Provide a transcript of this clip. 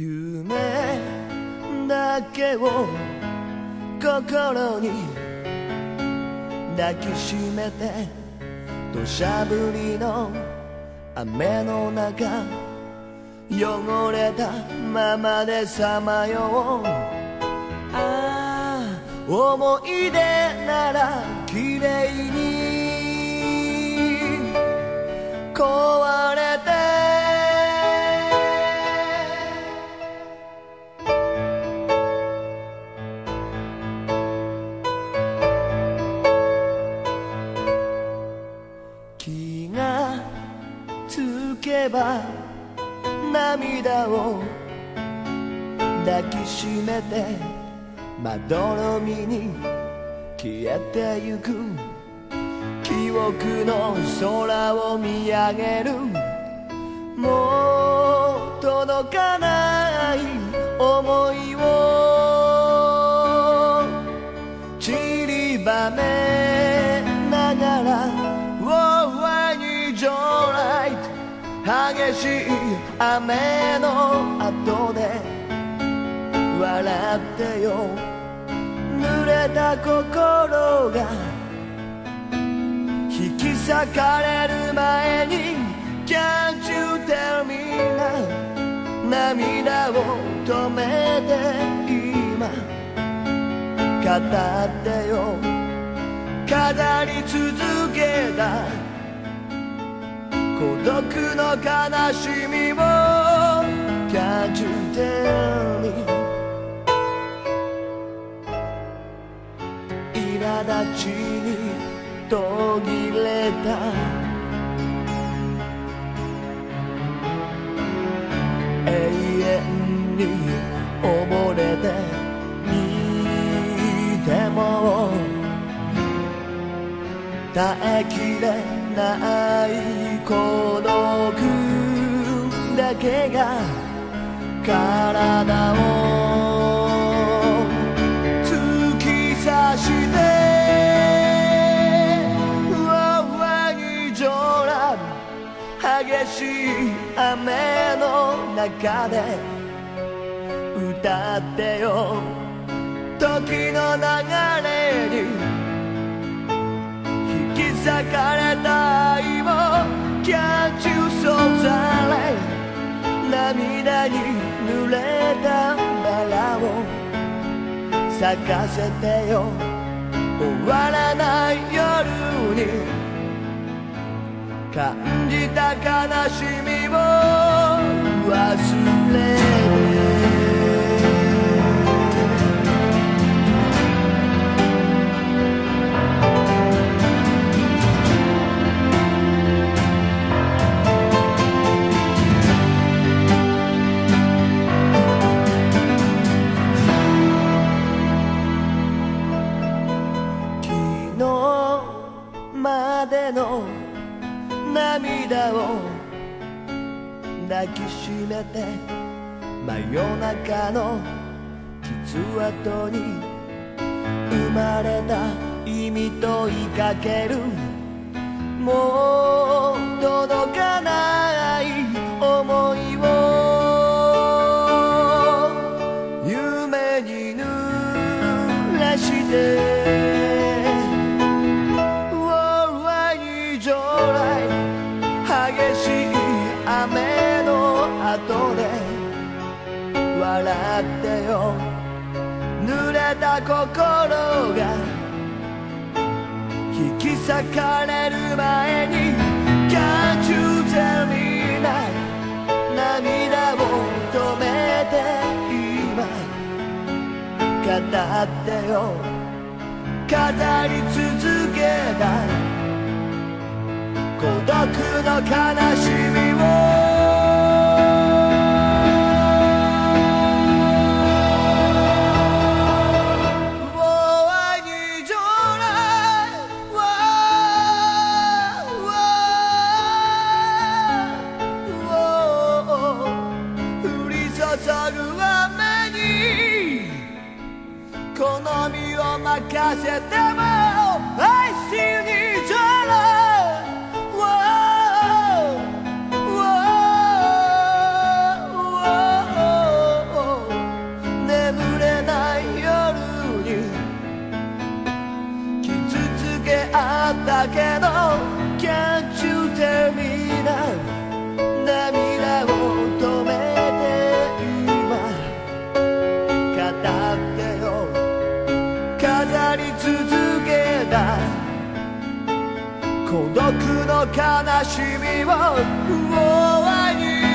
夢だけを心に抱きしめて土砂降りの雨の中汚れたままでさまようああ思い出なら綺麗に壊ば涙を抱きしめてまどろみに消えてゆく記憶の空を見上げるもう届かない思いをしい雨の後で笑ってよ。濡れた心が引き裂かれる前に Can't you tell me now 涙を止めて今語ってよ。飾り続けた孤独の悲しみを Can't you tell me 苛立ちに途切れた。永遠に溺れ耐えきれない孤独だけが体を突き刺して上に上乱激しい雨の中で歌ってよ時の流れ裂かれた愛を Can't you so sorry 涙に濡れたバラを。咲かせてよ。終わらない夜に。感じた悲しみを。涙を抱きしめて真夜中の傷跡に生まれた意味と言いかけるもう届かない思いを夢に濡らして「た心が引き裂かれる前に Can't you tell me now 涙を止めて今語ってよ語り続けた孤独の悲しみをかせても愛しにじゃ眠れない夜に傷つけあったけど飾り続けた。孤独の悲しみを終わり